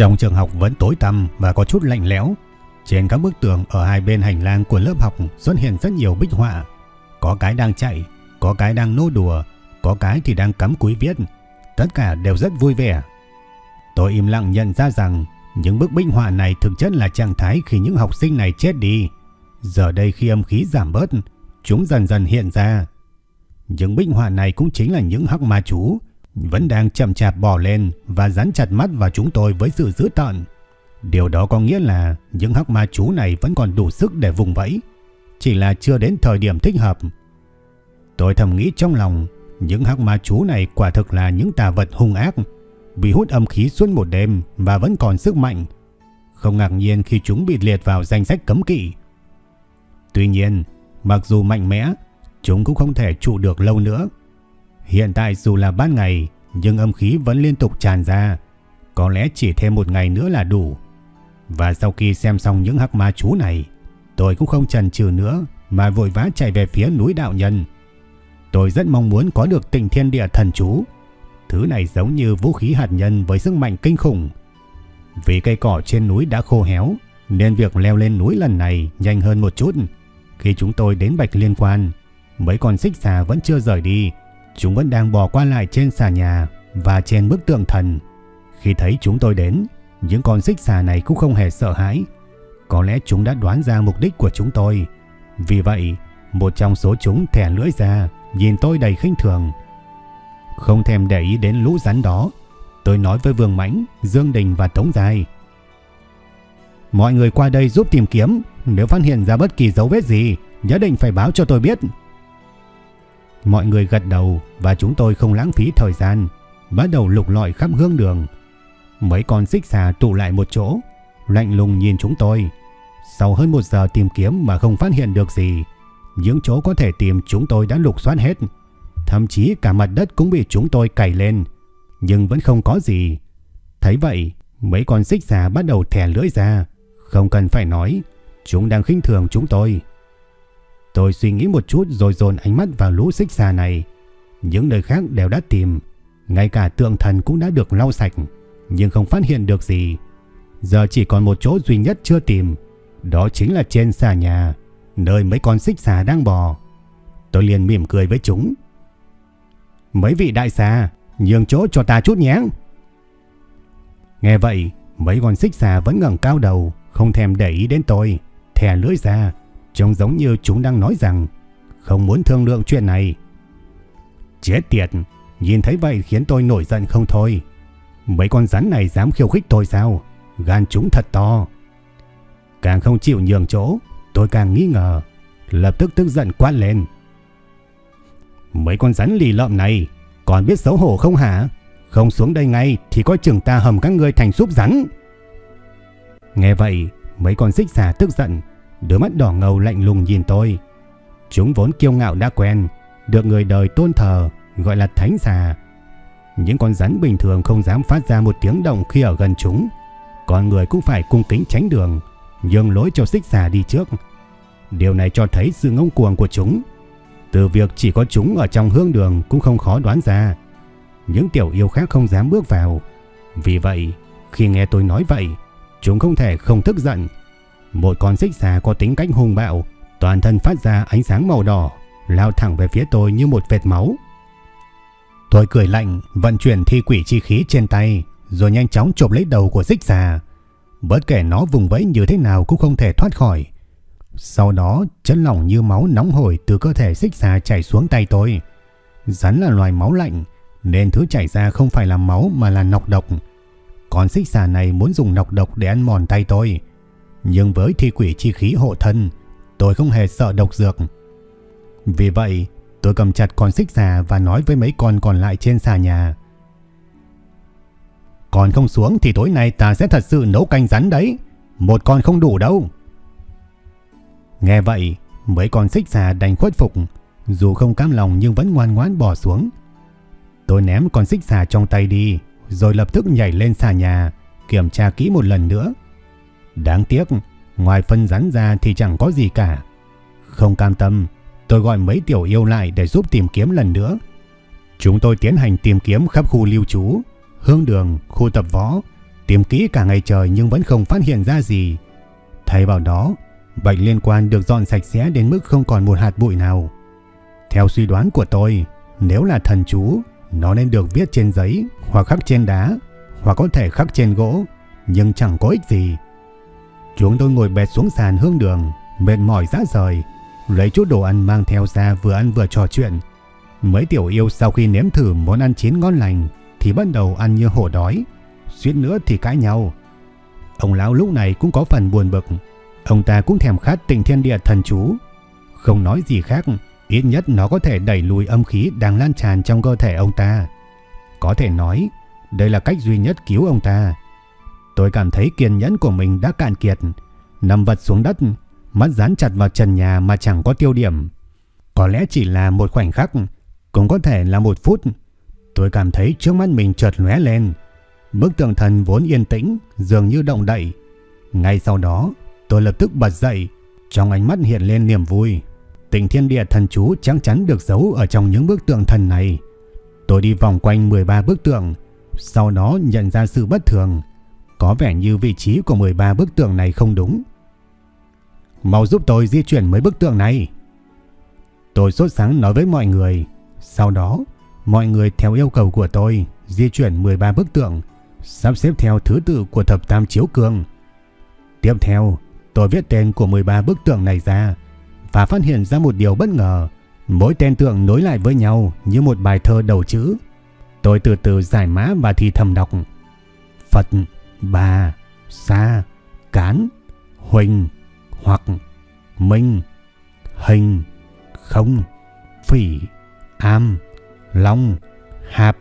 Trong trường học vẫn tối tăm và có chút lạnh lẽo. Trên các bức tường ở hai bên hành lang của lớp học xuất hiện rất nhiều bích họa. Có cái đang chạy, có cái đang nô đùa, có cái thì đang cắm cúi viết. Tất cả đều rất vui vẻ. Tôi im lặng nhận ra rằng những bức bích họa này thực chất là trạng thái khi những học sinh này chết đi. Giờ đây khi âm khí giảm bớt, chúng dần dần hiện ra. Những bích họa này cũng chính là những hắc ma chú vẫn đang chậm chạp bò lên và dán chặt mắt vào chúng tôi với sự dữ tợn. Điều đó có nghĩa là những hắc ma chú này vẫn còn đủ sức để vùng vẫy, chỉ là chưa đến thời điểm thích hợp. Tôi thầm nghĩ trong lòng, những hắc ma chú này quả thực là những tà vật hung ác, bị hút âm khí suốt một đêm và vẫn còn sức mạnh. Không ngạc nhiên khi chúng bị liệt vào danh sách cấm kỵ. Tuy nhiên, mặc dù mạnh mẽ, chúng cũng không thể trụ được lâu nữa. Hiện tại dù là ban ngày, nhưng âm khí vẫn liên tục tràn ra. Có lẽ chỉ thêm một ngày nữa là đủ. Và sau khi xem xong những hắc ma chú này, tôi cũng không chần chừ nữa mà vội vã chạy về phía núi đạo nhân. Tôi rất mong muốn có được tình thiên địa thần chú. Thứ này giống như vũ khí hạt nhân với sức mạnh kinh khủng. Vì cây cỏ trên núi đã khô héo, nên việc leo lên núi lần này nhanh hơn một chút. Khi chúng tôi đến Bạch Liên Quan, mấy con xích xà vẫn chưa rời đi, Chúng vẫn đang bò qua lại trên xà nhà và trên bức tượng thần. Khi thấy chúng tôi đến, những con xích xà này cũng không hề sợ hãi. Có lẽ chúng đã đoán ra mục đích của chúng tôi. Vì vậy, một trong số chúng thẻ lưỡi ra, nhìn tôi đầy khinh thường. Không thèm để ý đến lũ rắn đó, tôi nói với Vương Mãnh, Dương Đình và Tống Giai. Mọi người qua đây giúp tìm kiếm, nếu phát hiện ra bất kỳ dấu vết gì, nhất định phải báo cho tôi biết. Mọi người gật đầu và chúng tôi không lãng phí thời gian, bắt đầu lục lọi khắp hương đường. Mấy con xích xà tụ lại một chỗ, lạnh lùng nhìn chúng tôi. Sau hơn một giờ tìm kiếm mà không phát hiện được gì, những chỗ có thể tìm chúng tôi đã lục soát hết. Thậm chí cả mặt đất cũng bị chúng tôi cày lên, nhưng vẫn không có gì. Thấy vậy, mấy con xích xà bắt đầu thẻ lưỡi ra. Không cần phải nói, chúng đang khinh thường chúng tôi. Tôi suy nghĩ một chút rồi dồn ánh mắt vào lũ xích xà này. Những nơi khác đều đã tìm, ngay cả tượng thần cũng đã được lau sạch, nhưng không phát hiện được gì. Giờ chỉ còn một chỗ duy nhất chưa tìm, đó chính là trên xà nhà, nơi mấy con xích xà đang bò. Tôi liền mỉm cười với chúng. Mấy vị đại xà, nhường chỗ cho ta chút nhé. Nghe vậy, mấy con xích xà vẫn ngẩng cao đầu, không thèm để ý đến tôi, thè lưỡi ra, Trông giống như chúng đang nói rằng không muốn thương lượng chuyện này. Chết tiệt, nhìn thấy vậy khiến tôi nổi giận không thôi. Mấy con rắn này dám khiêu khích tôi sao? Gan chúng thật to. Càng không chịu nhường chỗ, tôi càng nghi ngờ. Lập tức tức giận quát lên. Mấy con rắn lì lợm này, còn biết xấu hổ không hả? Không xuống đây ngay thì coi chừng ta hầm các ngươi thành súp rắn. Nghe vậy, mấy con xích xà tức giận, đôi mắt đỏ ngầu lạnh lùng nhìn tôi. Chúng vốn kiêu ngạo đã quen, được người đời tôn thờ, gọi là thánh xà. Những con rắn bình thường không dám phát ra một tiếng động khi ở gần chúng. Con người cũng phải cung kính tránh đường, nhường lối cho xích xà đi trước. Điều này cho thấy sự ngông cuồng của chúng. Từ việc chỉ có chúng ở trong hương đường cũng không khó đoán ra. Những tiểu yêu khác không dám bước vào. Vì vậy, khi nghe tôi nói vậy, chúng không thể không tức giận. Một con xích xà có tính cách hung bạo, toàn thân phát ra ánh sáng màu đỏ, lao thẳng về phía tôi như một vệt máu. Tôi cười lạnh, vận chuyển thi quỷ chi khí trên tay, rồi nhanh chóng chộp lấy đầu của xích xà. Bất kể nó vùng vẫy như thế nào cũng không thể thoát khỏi. Sau đó, chân lỏng như máu nóng hổi từ cơ thể xích xà chảy xuống tay tôi. Rắn là loài máu lạnh, nên thứ chảy ra không phải là máu mà là nọc độc. Con xích xà này muốn dùng nọc độc để ăn mòn tay tôi. Nhưng với thi quỷ chi khí hộ thân, tôi không hề sợ độc dược. Vì vậy, tôi cầm chặt con xích xà và nói với mấy con còn lại trên xà nhà. Còn không xuống thì tối nay ta sẽ thật sự nấu canh rắn đấy. Một con không đủ đâu. Nghe vậy, mấy con xích xà đành khuất phục. Dù không cam lòng nhưng vẫn ngoan ngoãn bỏ xuống. Tôi ném con xích xà trong tay đi, rồi lập tức nhảy lên xà nhà, kiểm tra kỹ một lần nữa. Đáng tiếc, ngoài phân rắn ra thì chẳng có gì cả. Không cam tâm, tôi gọi mấy tiểu yêu lại để giúp tìm kiếm lần nữa. Chúng tôi tiến hành tìm kiếm khắp khu lưu trú, hương đường, khu tập võ, tìm kỹ cả ngày trời nhưng vẫn không phát hiện ra gì. Thay vào đó, bệnh liên quan được dọn sạch sẽ đến mức không còn một hạt bụi nào. Theo suy đoán của tôi, nếu là thần chú, nó nên được viết trên giấy hoặc khắc trên đá hoặc có thể khắc trên gỗ, nhưng chẳng có ích gì. Chúng tôi ngồi bệt xuống sàn hương đường, mệt mỏi rã rời, lấy chút đồ ăn mang theo ra vừa ăn vừa trò chuyện. Mấy tiểu yêu sau khi nếm thử món ăn chín ngon lành thì bắt đầu ăn như hổ đói, suýt nữa thì cãi nhau. Ông lão lúc này cũng có phần buồn bực, ông ta cũng thèm khát tình thiên địa thần chú. Không nói gì khác, ít nhất nó có thể đẩy lùi âm khí đang lan tràn trong cơ thể ông ta. Có thể nói, đây là cách duy nhất cứu ông ta. Tôi cảm thấy kiên nhẫn của mình đã cạn kiệt, nằm vật xuống đất, mắt dán chặt vào trần nhà mà chẳng có tiêu điểm. Có lẽ chỉ là một khoảnh khắc, cũng có thể là một phút. Tôi cảm thấy trước mắt mình chợt lóe lên. Bức tường thần vốn yên tĩnh, dường như động đậy. Ngay sau đó, tôi lập tức bật dậy, trong ánh mắt hiện lên niềm vui. Tình thiên địa thần chú chắc chắn được giấu ở trong những bức tượng thần này. Tôi đi vòng quanh 13 bức tượng, sau đó nhận ra sự bất thường. Có vẻ như vị trí của 13 bức tượng này không đúng. Mau giúp tôi di chuyển mấy bức tượng này. Tôi sốt sáng nói với mọi người. Sau đó, mọi người theo yêu cầu của tôi di chuyển 13 bức tượng, sắp xếp theo thứ tự của thập tam chiếu cường. Tiếp theo, tôi viết tên của 13 bức tượng này ra và phát hiện ra một điều bất ngờ. Mỗi tên tượng nối lại với nhau như một bài thơ đầu chữ. Tôi từ từ giải mã và thì thầm đọc. Phật, Bà, Sa, Cán, Huỳnh, Hoặc, Minh, Hình, Không, Phỉ, Am, Long, Hạp.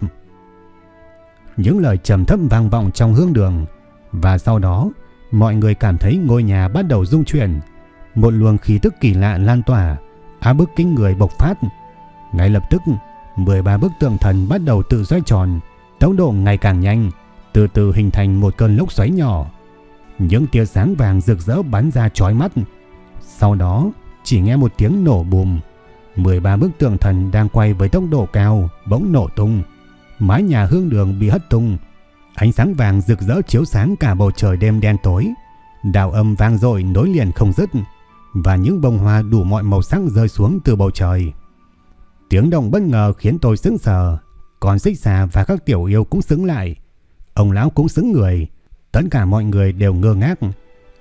Những lời trầm thấp vang vọng trong hương đường và sau đó mọi người cảm thấy ngôi nhà bắt đầu rung chuyển. Một luồng khí tức kỳ lạ lan tỏa, áp bức kinh người bộc phát. Ngay lập tức, 13 bức tượng thần bắt đầu tự xoay tròn, tốc độ ngày càng nhanh, từ từ hình thành một cơn lốc xoáy nhỏ. Những tia sáng vàng rực rỡ bắn ra chói mắt. Sau đó, chỉ nghe một tiếng nổ bùm. 13 bức tượng thần đang quay với tốc độ cao bỗng nổ tung. Mái nhà hương đường bị hất tung. Ánh sáng vàng rực rỡ chiếu sáng cả bầu trời đêm đen tối. Đạo âm vang dội nối liền không dứt và những bông hoa đủ mọi màu sắc rơi xuống từ bầu trời. Tiếng động bất ngờ khiến tôi sững sờ, còn xích xà và các tiểu yêu cũng sững lại. Ông lão cũng xứng người, tất cả mọi người đều ngơ ngác.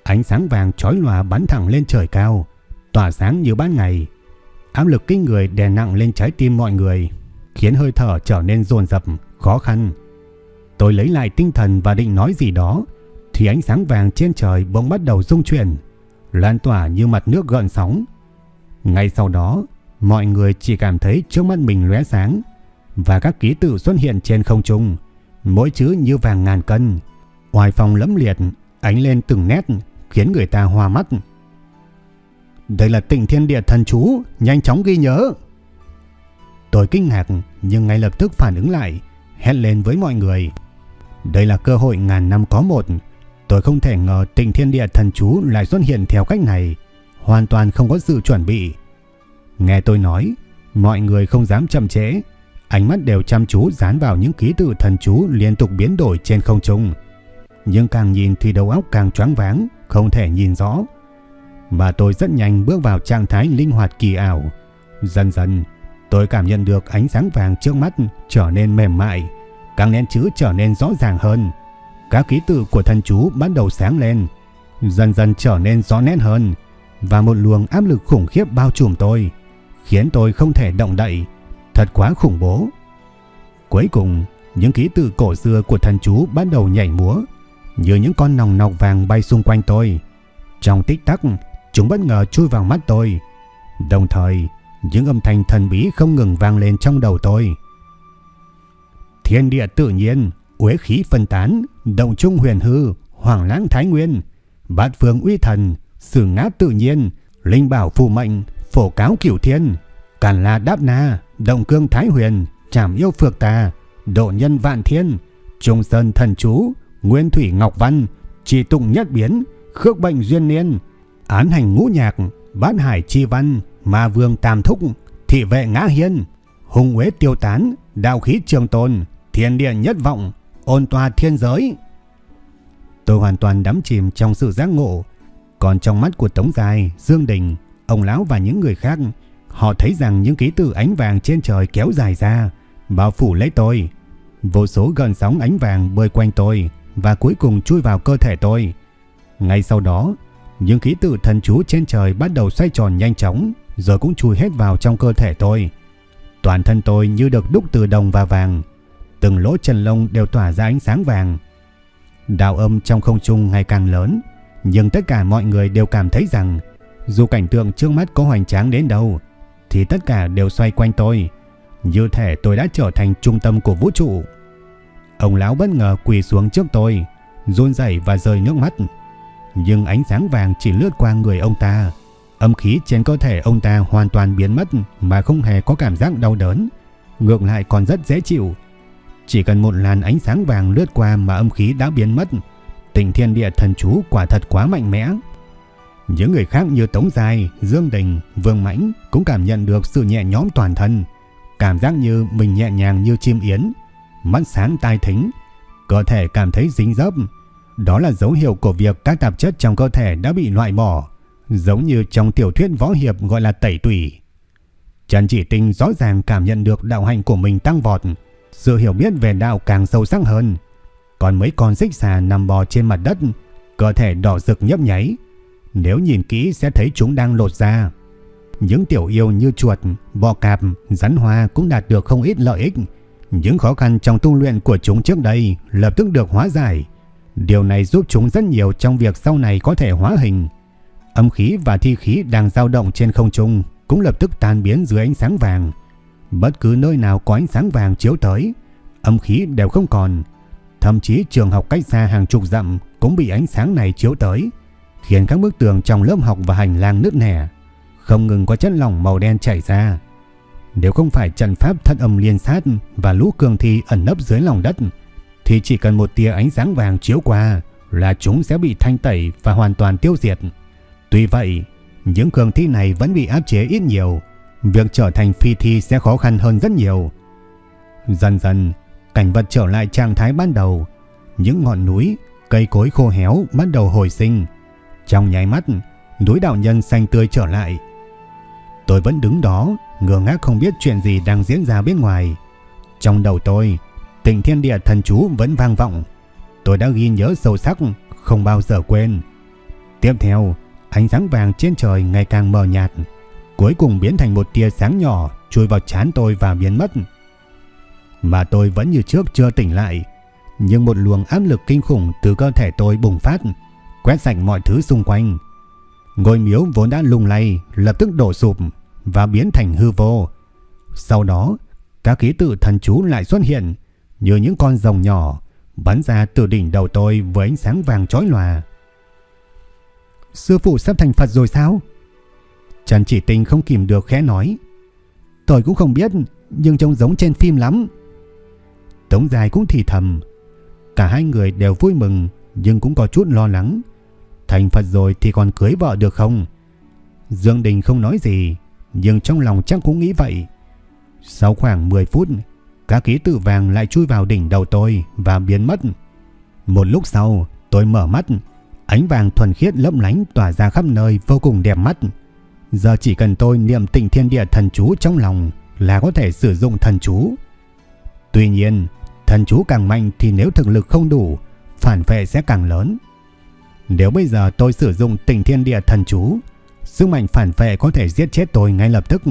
Ánh sáng vàng chói lòa bắn thẳng lên trời cao, tỏa sáng như ban ngày. Áp lực kinh người đè nặng lên trái tim mọi người, khiến hơi thở trở nên dồn dập, khó khăn. Tôi lấy lại tinh thần và định nói gì đó, thì ánh sáng vàng trên trời bỗng bắt đầu rung chuyển, lan tỏa như mặt nước gợn sóng. Ngay sau đó, mọi người chỉ cảm thấy trước mắt mình lóe sáng và các ký tự xuất hiện trên không trung, mỗi chữ như vàng ngàn cân, oai phong lẫm liệt, ánh lên từng nét khiến người ta hoa mắt. Đây là Tịnh Thiên Địa thần chú, nhanh chóng ghi nhớ. Tôi kinh ngạc nhưng ngay lập tức phản ứng lại, hét lên với mọi người. Đây là cơ hội ngàn năm có một. Tôi không thể ngờ Tịnh Thiên Địa thần chú lại xuất hiện theo cách này, hoàn toàn không có sự chuẩn bị. Nghe tôi nói, mọi người không dám chậm trễ, ánh mắt đều chăm chú dán vào những ký tự thần chú liên tục biến đổi trên không trung. Nhưng càng nhìn thì đầu óc càng choáng váng, không thể nhìn rõ. Và tôi rất nhanh bước vào trạng thái linh hoạt kỳ ảo. Dần dần, tôi cảm nhận được ánh sáng vàng trước mắt trở nên mềm mại, các nét chữ trở nên rõ ràng hơn. Các ký tự của thần chú bắt đầu sáng lên, dần dần trở nên rõ nét hơn và một luồng áp lực khủng khiếp bao trùm tôi khiến tôi không thể động đậy. Thật quá khủng bố. Cuối cùng, những ký tự cổ xưa của thần chú bắt đầu nhảy múa, như những con nòng nọc vàng bay xung quanh tôi. Trong tích tắc, chúng bất ngờ chui vào mắt tôi. Đồng thời, những âm thanh thần bí không ngừng vang lên trong đầu tôi. Thiên địa tự nhiên, uế khí phân tán, động trung huyền hư, hoàng lãng thái nguyên, bát phương uy thần, sử ngáp tự nhiên, linh bảo phù mệnh, phổ cáo cửu thiên, càn la đáp na, động cương thái huyền, trảm yêu phược tà, độ nhân vạn thiên, trung sơn thần chú, nguyên thủy ngọc văn, chỉ tụng nhất biến, khước bệnh duyên niên, án hành ngũ nhạc, bát hải chi văn, ma vương tam thúc, thị vệ ngã hiên, hùng huế tiêu tán, đạo khí trường tồn, thiên địa nhất vọng, ôn tòa thiên giới. Tôi hoàn toàn đắm chìm trong sự giác ngộ, còn trong mắt của Tống Dài, Dương Đình, ông lão và những người khác, họ thấy rằng những ký tự ánh vàng trên trời kéo dài ra, bao phủ lấy tôi. Vô số gần sóng ánh vàng bơi quanh tôi và cuối cùng chui vào cơ thể tôi. Ngay sau đó, những ký tự thần chú trên trời bắt đầu xoay tròn nhanh chóng, rồi cũng chui hết vào trong cơ thể tôi. Toàn thân tôi như được đúc từ đồng và vàng, từng lỗ chân lông đều tỏa ra ánh sáng vàng. Đạo âm trong không trung ngày càng lớn, nhưng tất cả mọi người đều cảm thấy rằng dù cảnh tượng trước mắt có hoành tráng đến đâu, thì tất cả đều xoay quanh tôi, như thể tôi đã trở thành trung tâm của vũ trụ. Ông lão bất ngờ quỳ xuống trước tôi, run rẩy và rơi nước mắt. Nhưng ánh sáng vàng chỉ lướt qua người ông ta, âm khí trên cơ thể ông ta hoàn toàn biến mất mà không hề có cảm giác đau đớn, ngược lại còn rất dễ chịu. Chỉ cần một làn ánh sáng vàng lướt qua mà âm khí đã biến mất, tình thiên địa thần chú quả thật quá mạnh mẽ. Những người khác như Tống Giai, Dương Đình, Vương Mãnh cũng cảm nhận được sự nhẹ nhõm toàn thân, cảm giác như mình nhẹ nhàng như chim yến, mắt sáng tai thính, cơ thể cảm thấy dính dấp. Đó là dấu hiệu của việc các tạp chất trong cơ thể đã bị loại bỏ, giống như trong tiểu thuyết võ hiệp gọi là tẩy tủy. Trần Chỉ Tinh rõ ràng cảm nhận được đạo hành của mình tăng vọt, sự hiểu biết về đạo càng sâu sắc hơn. Còn mấy con xích xà nằm bò trên mặt đất, cơ thể đỏ rực nhấp nháy. Nếu nhìn kỹ sẽ thấy chúng đang lột ra. Những tiểu yêu như chuột, bò cạp, rắn hoa cũng đạt được không ít lợi ích. Những khó khăn trong tu luyện của chúng trước đây lập tức được hóa giải. Điều này giúp chúng rất nhiều trong việc sau này có thể hóa hình. Âm khí và thi khí đang dao động trên không trung cũng lập tức tan biến dưới ánh sáng vàng. Bất cứ nơi nào có ánh sáng vàng chiếu tới, âm khí đều không còn. Thậm chí trường học cách xa hàng chục dặm cũng bị ánh sáng này chiếu tới, khiến các bức tường trong lớp học và hành lang nứt nẻ, không ngừng có chất lỏng màu đen chảy ra. Nếu không phải trận pháp thất âm liên sát và lũ cường thi ẩn nấp dưới lòng đất, thì chỉ cần một tia ánh sáng vàng chiếu qua là chúng sẽ bị thanh tẩy và hoàn toàn tiêu diệt. Tuy vậy, những cường thi này vẫn bị áp chế ít nhiều, việc trở thành phi thi sẽ khó khăn hơn rất nhiều. Dần dần, cảnh vật trở lại trạng thái ban đầu, những ngọn núi, cây cối khô héo bắt đầu hồi sinh. Trong nháy mắt, núi đạo nhân xanh tươi trở lại. Tôi vẫn đứng đó, ngơ ngác không biết chuyện gì đang diễn ra bên ngoài. Trong đầu tôi, tình thiên địa thần chú vẫn vang vọng. Tôi đã ghi nhớ sâu sắc, không bao giờ quên. Tiếp theo, ánh sáng vàng trên trời ngày càng mờ nhạt, cuối cùng biến thành một tia sáng nhỏ chui vào trán tôi và biến mất. Mà tôi vẫn như trước chưa tỉnh lại, nhưng một luồng áp lực kinh khủng từ cơ thể tôi bùng phát, quét sạch mọi thứ xung quanh. Ngôi miếu vốn đã lung lay lập tức đổ sụp và biến thành hư vô. Sau đó, các ký tự thần chú lại xuất hiện như những con rồng nhỏ bắn ra từ đỉnh đầu tôi với ánh sáng vàng chói lòa. Sư phụ sắp thành Phật rồi sao? Trần Chỉ Tinh không kìm được khẽ nói. Tôi cũng không biết, nhưng trông giống trên phim lắm. Tống Dài cũng thì thầm. Cả hai người đều vui mừng, nhưng cũng có chút lo lắng. Thành Phật rồi thì còn cưới vợ được không? Dương Đình không nói gì, nhưng trong lòng chắc cũng nghĩ vậy. Sau khoảng 10 phút, các ký tự vàng lại chui vào đỉnh đầu tôi và biến mất. Một lúc sau, tôi mở mắt, ánh vàng thuần khiết lấp lánh tỏa ra khắp nơi vô cùng đẹp mắt. Giờ chỉ cần tôi niệm tịnh thiên địa thần chú trong lòng là có thể sử dụng thần chú. Tuy nhiên, thần chú càng mạnh thì nếu thực lực không đủ, phản vệ sẽ càng lớn. Nếu bây giờ tôi sử dụng tình thiên địa thần chú, sức mạnh phản vệ có thể giết chết tôi ngay lập tức,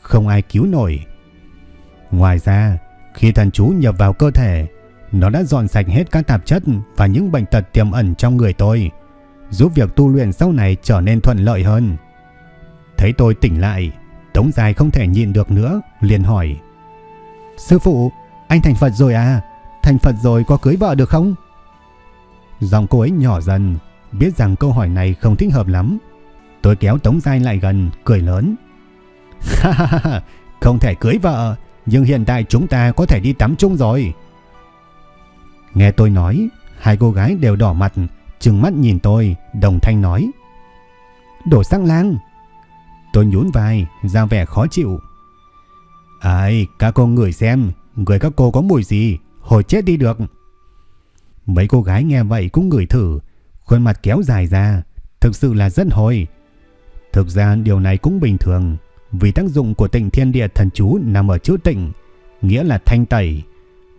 không ai cứu nổi. Ngoài ra, Khi thần chú nhập vào cơ thể, nó đã dọn sạch hết các tạp chất và những bệnh tật tiềm ẩn trong người tôi, giúp việc tu luyện sau này trở nên thuận lợi hơn. Thấy tôi tỉnh lại, Tống Dài không thể nhịn được nữa, liền hỏi. Sư phụ, anh thành Phật rồi à? Thành Phật rồi có cưới vợ được không? Giọng cô ấy nhỏ dần, biết rằng câu hỏi này không thích hợp lắm. Tôi kéo Tống Giai lại gần, cười lớn. Ha ha ha, không thể cưới vợ, nhưng hiện tại chúng ta có thể đi tắm chung rồi. Nghe tôi nói, hai cô gái đều đỏ mặt, trừng mắt nhìn tôi, đồng thanh nói. Đổ sang lang. Tôi nhún vai, ra vẻ khó chịu. Ai, các cô ngửi xem, người các cô có mùi gì, hồi chết đi được. Mấy cô gái nghe vậy cũng ngửi thử, khuôn mặt kéo dài ra, thực sự là rất hồi. Thực ra điều này cũng bình thường, vì tác dụng của tịnh thiên địa thần chú nằm ở chữ tịnh, nghĩa là thanh tẩy.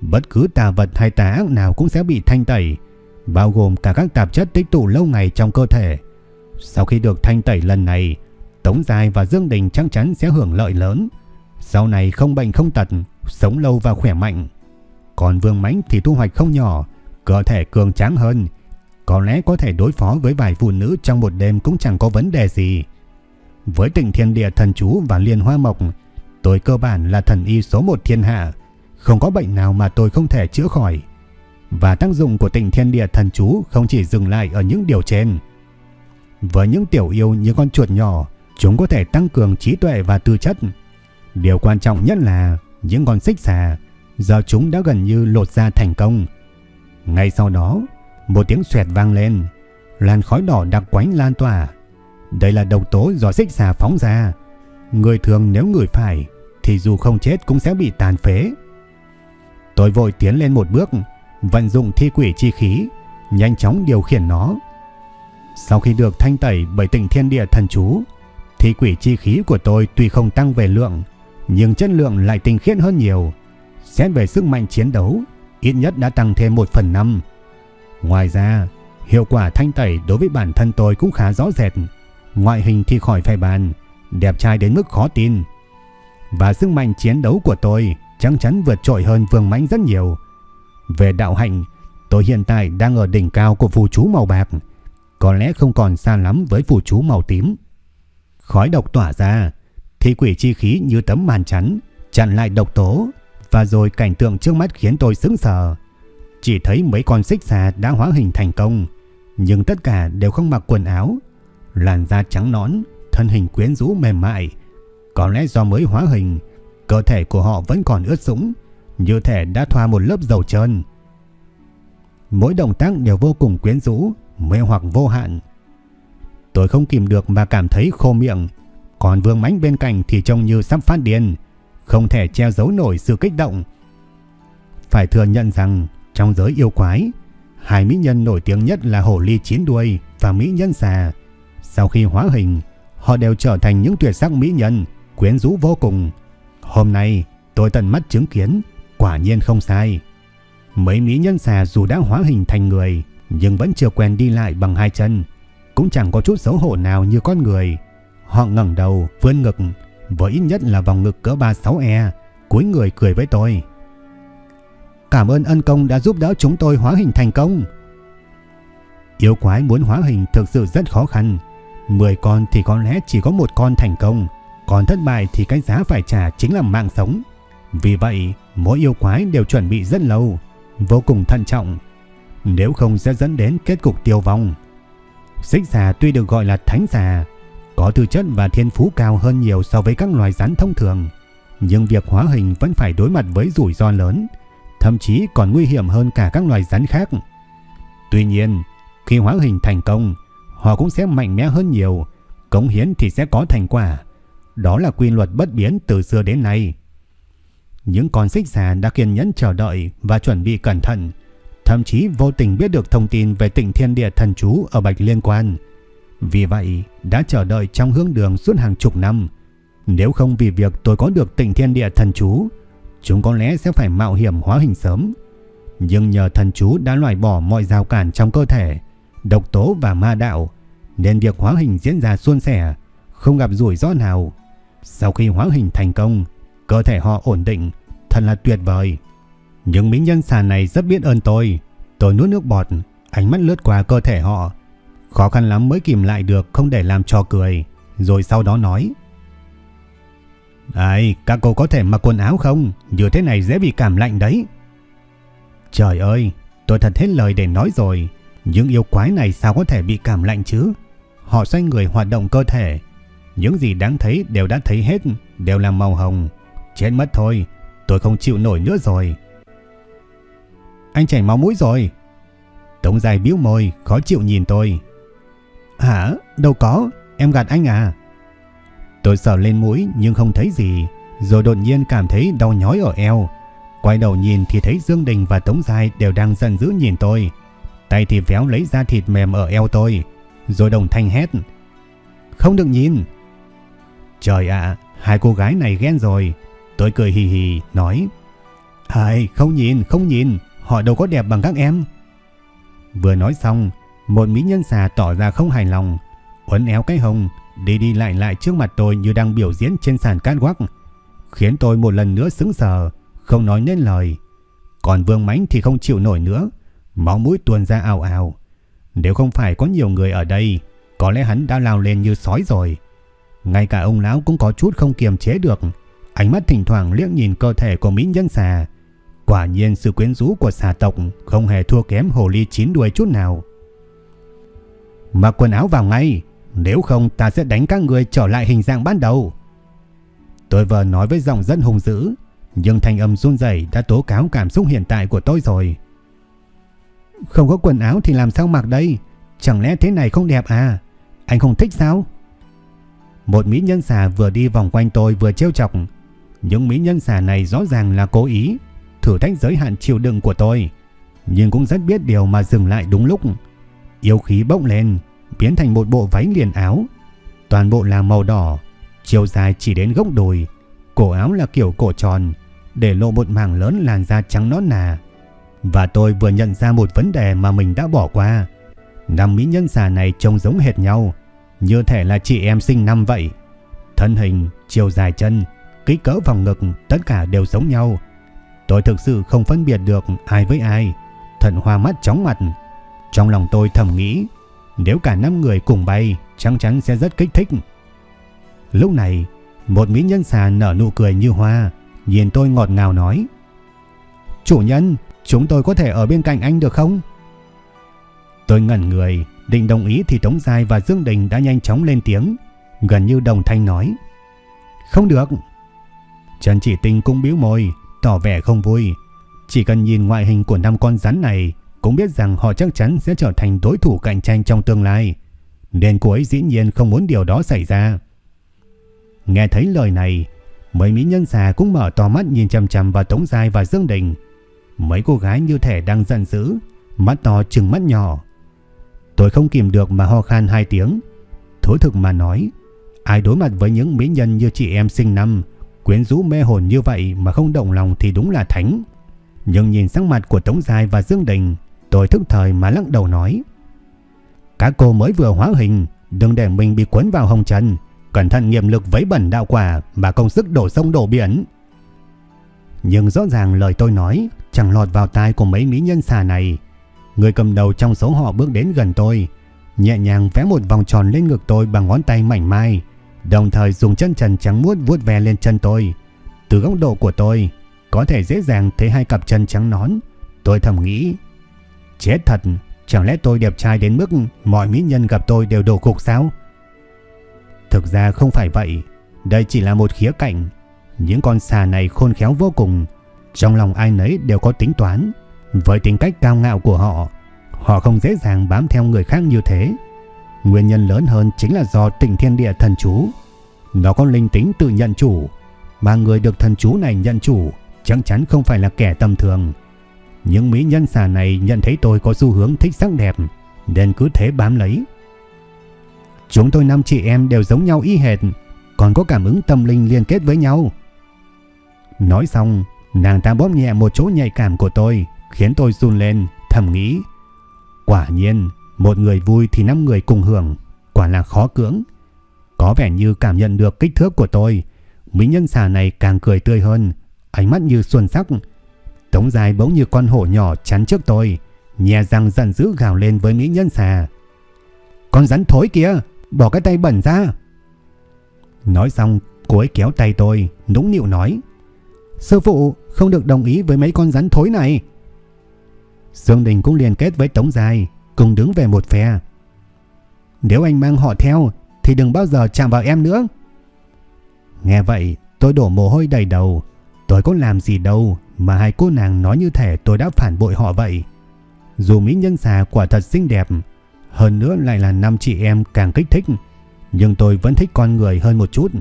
Bất cứ tà vật hay tà ác nào cũng sẽ bị thanh tẩy, bao gồm cả các tạp chất tích tụ lâu ngày trong cơ thể. Sau khi được thanh tẩy lần này, Tống Dài và Dương Đình chắc chắn sẽ hưởng lợi lớn. Sau này không bệnh không tật, sống lâu và khỏe mạnh. Còn Vương Mãnh thì thu hoạch không nhỏ, cơ thể cường tráng hơn. Có lẽ có thể đối phó với vài phụ nữ trong một đêm cũng chẳng có vấn đề gì. Với tình thiên địa thần chú và liên hoa mộc, tôi cơ bản là thần y số một thiên hạ. Không có bệnh nào mà tôi không thể chữa khỏi. Và tác dụng của tình thiên địa thần chú không chỉ dừng lại ở những điều trên. Với những tiểu yêu như con chuột nhỏ, chúng có thể tăng cường trí tuệ và tư chất. Điều quan trọng nhất là những con xích xà, giờ chúng đã gần như lột ra thành công. Ngay sau đó, một tiếng xoẹt vang lên, làn khói đỏ đặc quánh lan tỏa. Đây là độc tố do xích xà phóng ra. Người thường nếu người phải thì dù không chết cũng sẽ bị tàn phế. Tôi vội tiến lên một bước, vận dụng thi quỷ chi khí, nhanh chóng điều khiển nó. Sau khi được thanh tẩy bởi tịnh thiên địa thần chú, thi quỷ chi khí của tôi tuy không tăng về lượng, nhưng chất lượng lại tinh khiết hơn nhiều. Xét về sức mạnh chiến đấu, ít nhất đã tăng thêm 1 phần 5. Ngoài ra, hiệu quả thanh tẩy đối với bản thân tôi cũng khá rõ rệt. Ngoại hình thì khỏi phải bàn, đẹp trai đến mức khó tin. Và sức mạnh chiến đấu của tôi chắc chắn vượt trội hơn Vương Mãnh rất nhiều. Về đạo hạnh, tôi hiện tại đang ở đỉnh cao của phù chú màu bạc, có lẽ không còn xa lắm với phù chú màu tím. Khói độc tỏa ra, thì quỷ chi khí như tấm màn chắn, chặn lại độc tố, và rồi cảnh tượng trước mắt khiến tôi sững sờ. Chỉ thấy mấy con xích xà đã hóa hình thành công, nhưng tất cả đều không mặc quần áo, làn da trắng nõn, thân hình quyến rũ mềm mại. Có lẽ do mới hóa hình, cơ thể của họ vẫn còn ướt sũng, như thể đã thoa một lớp dầu trơn. Mỗi động tác đều vô cùng quyến rũ, mê hoặc vô hạn. Tôi không kìm được mà cảm thấy khô miệng, còn Vương Mãnh bên cạnh thì trông như sắp phát điên, không thể che giấu nổi sự kích động. Phải thừa nhận rằng trong giới yêu quái, hai mỹ nhân nổi tiếng nhất là hổ ly chín đuôi và mỹ nhân xà. Sau khi hóa hình, họ đều trở thành những tuyệt sắc mỹ nhân, quyến rũ vô cùng. Hôm nay, tôi tận mắt chứng kiến, quả nhiên không sai. Mấy mỹ nhân xà dù đã hóa hình thành người, nhưng vẫn chưa quen đi lại bằng hai chân, cũng chẳng có chút xấu hổ nào như con người. Họ ngẩng đầu, vươn ngực, với ít nhất là vòng ngực cỡ 36E, cúi người cười với tôi. Cảm ơn ân công đã giúp đỡ chúng tôi hóa hình thành công. Yêu quái muốn hóa hình thực sự rất khó khăn. 10 con thì có lẽ chỉ có một con thành công, còn thất bại thì cái giá phải trả chính là mạng sống. Vì vậy, mỗi yêu quái đều chuẩn bị rất lâu, vô cùng thận trọng. Nếu không sẽ dẫn đến kết cục tiêu vong. Xích xà tuy được gọi là thánh xà, có tư chất và thiên phú cao hơn nhiều so với các loài rắn thông thường, nhưng việc hóa hình vẫn phải đối mặt với rủi ro lớn, thậm chí còn nguy hiểm hơn cả các loài rắn khác. Tuy nhiên, khi hóa hình thành công, họ cũng sẽ mạnh mẽ hơn nhiều, cống hiến thì sẽ có thành quả. Đó là quy luật bất biến từ xưa đến nay. Những con xích xà đã kiên nhẫn chờ đợi và chuẩn bị cẩn thận, thậm chí vô tình biết được thông tin về tỉnh thiên địa thần chú ở Bạch Liên Quan. Vì vậy, đã chờ đợi trong hướng đường suốt hàng chục năm. Nếu không vì việc tôi có được tỉnh thiên địa thần chú, chúng có lẽ sẽ phải mạo hiểm hóa hình sớm. Nhưng nhờ thần chú đã loại bỏ mọi rào cản trong cơ thể, độc tố và ma đạo, nên việc hóa hình diễn ra suôn sẻ, không gặp rủi ro nào. Sau khi hóa hình thành công, cơ thể họ ổn định, thật là tuyệt vời. những mỹ nhân xà này rất biết ơn tôi. Tôi nuốt nước bọt, ánh mắt lướt qua cơ thể họ. Khó khăn lắm mới kìm lại được không để làm cho cười. Rồi sau đó nói. Ai, các cô có thể mặc quần áo không? Như thế này dễ bị cảm lạnh đấy. Trời ơi, tôi thật hết lời để nói rồi. Những yêu quái này sao có thể bị cảm lạnh chứ? Họ xoay người hoạt động cơ thể. Những gì đáng thấy đều đã thấy hết, đều là màu hồng. Chết mất thôi, tôi không chịu nổi nữa rồi. Anh chảy máu mũi rồi. Tống dài biếu môi, khó chịu nhìn tôi. Hả? Đâu có, em gạt anh à? Tôi sờ lên mũi nhưng không thấy gì, rồi đột nhiên cảm thấy đau nhói ở eo. Quay đầu nhìn thì thấy Dương Đình và Tống Giai đều đang giận dữ nhìn tôi. Tay thì véo lấy da thịt mềm ở eo tôi, rồi đồng thanh hét. Không được nhìn. Trời ạ, hai cô gái này ghen rồi. Tôi cười hì hì, nói. Hài, không nhìn, không nhìn, họ đâu có đẹp bằng các em. Vừa nói xong, một mỹ nhân xà tỏ ra không hài lòng, uốn éo cái hồng, đi đi lại lại trước mặt tôi như đang biểu diễn trên sàn cát quắc, khiến tôi một lần nữa sững sờ, không nói nên lời. Còn Vương Mãnh thì không chịu nổi nữa, máu mũi tuôn ra ào ào. Nếu không phải có nhiều người ở đây, có lẽ hắn đã lao lên như sói rồi. Ngay cả ông lão cũng có chút không kiềm chế được, ánh mắt thỉnh thoảng liếc nhìn cơ thể của mỹ nhân xà. Quả nhiên sự quyến rũ của xà tộc không hề thua kém hồ ly chín đuôi chút nào. Mặc quần áo vào ngay, nếu không ta sẽ đánh các người trở lại hình dạng ban đầu. Tôi vừa nói với giọng dân hùng dữ, nhưng thanh âm run rẩy đã tố cáo cảm xúc hiện tại của tôi rồi. Không có quần áo thì làm sao mặc đây? Chẳng lẽ thế này không đẹp à? Anh không thích sao? Một mỹ nhân xà vừa đi vòng quanh tôi vừa trêu chọc. Những mỹ nhân xà này rõ ràng là cố ý, thử thách giới hạn chịu đựng của tôi. Nhưng cũng rất biết điều mà dừng lại đúng lúc. Yêu khí bốc lên, biến thành một bộ váy liền áo. Toàn bộ là màu đỏ, chiều dài chỉ đến gốc đùi. Cổ áo là kiểu cổ tròn, để lộ một mảng lớn làn da trắng nõn nà. Và tôi vừa nhận ra một vấn đề mà mình đã bỏ qua. Năm mỹ nhân xà này trông giống hệt nhau, như thể là chị em sinh năm vậy. Thân hình, chiều dài chân, kích cỡ vòng ngực tất cả đều giống nhau. Tôi thực sự không phân biệt được ai với ai, Thần hoa mắt chóng mặt. Trong lòng tôi thầm nghĩ, nếu cả năm người cùng bay, chắc chắn sẽ rất kích thích. Lúc này, một mỹ nhân xà nở nụ cười như hoa, nhìn tôi ngọt ngào nói. Chủ nhân, chúng tôi có thể ở bên cạnh anh được không? Tôi ngẩn người, định đồng ý thì Tống Giai và Dương Đình đã nhanh chóng lên tiếng, gần như đồng thanh nói. Không được. Trần Chỉ Tinh cũng biếu môi, tỏ vẻ không vui. Chỉ cần nhìn ngoại hình của năm con rắn này, cũng biết rằng họ chắc chắn sẽ trở thành đối thủ cạnh tranh trong tương lai. Nên cô ấy dĩ nhiên không muốn điều đó xảy ra. Nghe thấy lời này, mấy mỹ nhân già cũng mở to mắt nhìn chằm chằm vào Tống Giai và Dương Đình. Mấy cô gái như thể đang giận dữ, mắt to chừng mắt nhỏ. Tôi không kìm được mà ho khan hai tiếng. Thú thực mà nói, ai đối mặt với những mỹ nhân như chị em sinh năm, quyến rũ mê hồn như vậy mà không động lòng thì đúng là thánh. Nhưng nhìn sắc mặt của Tống Giai và Dương Đình, tôi thức thời mà lắc đầu nói. Các cô mới vừa hóa hình, đừng để mình bị cuốn vào hồng trần, cẩn thận nghiệm lực vấy bẩn đạo quả mà công sức đổ sông đổ biển. Nhưng rõ ràng lời tôi nói chẳng lọt vào tai của mấy mỹ nhân xà này. Người cầm đầu trong số họ bước đến gần tôi, nhẹ nhàng vẽ một vòng tròn lên ngực tôi bằng ngón tay mảnh mai, đồng thời dùng chân trần trắng muốt vuốt ve lên chân tôi. Từ góc độ của tôi, có thể dễ dàng thấy hai cặp chân trắng nón. Tôi thầm nghĩ, chết thật, chẳng lẽ tôi đẹp trai đến mức mọi mỹ nhân gặp tôi đều đổ cục sao? Thực ra không phải vậy, đây chỉ là một khía cạnh. Những con xà này khôn khéo vô cùng, trong lòng ai nấy đều có tính toán. Với tính cách cao ngạo của họ, họ không dễ dàng bám theo người khác như thế. Nguyên nhân lớn hơn chính là do tỉnh thiên địa thần chú. Nó có linh tính tự nhận chủ, mà người được thần chú này nhận chủ chắc chắn không phải là kẻ tầm thường. Những mỹ nhân xà này nhận thấy tôi có xu hướng thích sắc đẹp, nên cứ thế bám lấy. Chúng tôi năm chị em đều giống nhau y hệt, còn có cảm ứng tâm linh liên kết với nhau. Nói xong, nàng ta bóp nhẹ một chỗ nhạy cảm của tôi, khiến tôi run lên, thầm nghĩ. Quả nhiên, một người vui thì năm người cùng hưởng, quả là khó cưỡng. Có vẻ như cảm nhận được kích thước của tôi, mỹ nhân xà này càng cười tươi hơn, ánh mắt như xuân sắc. Tống dài bỗng như con hổ nhỏ chắn trước tôi, nhè răng giận dữ gào lên với mỹ nhân xà. Con rắn thối kia, bỏ cái tay bẩn ra. Nói xong, cô ấy kéo tay tôi, nũng nịu nói. Sư phụ, không được đồng ý với mấy con rắn thối này. Dương Đình cũng liên kết với Tống Dài, cùng đứng về một phe. Nếu anh mang họ theo, thì đừng bao giờ chạm vào em nữa. Nghe vậy, tôi đổ mồ hôi đầy đầu. Tôi có làm gì đâu mà hai cô nàng nói như thể tôi đã phản bội họ vậy. Dù mỹ nhân xà quả thật xinh đẹp, hơn nữa lại là năm chị em càng kích thích, nhưng tôi vẫn thích con người hơn một chút.